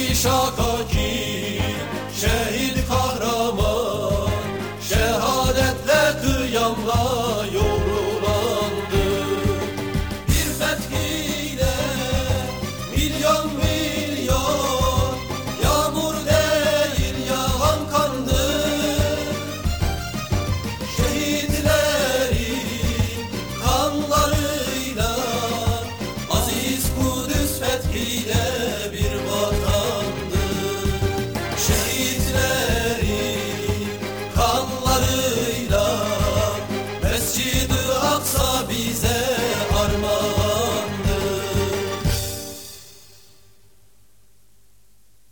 Şakaki şehit kahraman Şehadetle kıyamla yorulandı. Bir fethiyle milyon milyon Yağmur değil yağan kandı. Şehitlerin kanlarıyla Aziz Kudüs fethiyle vestido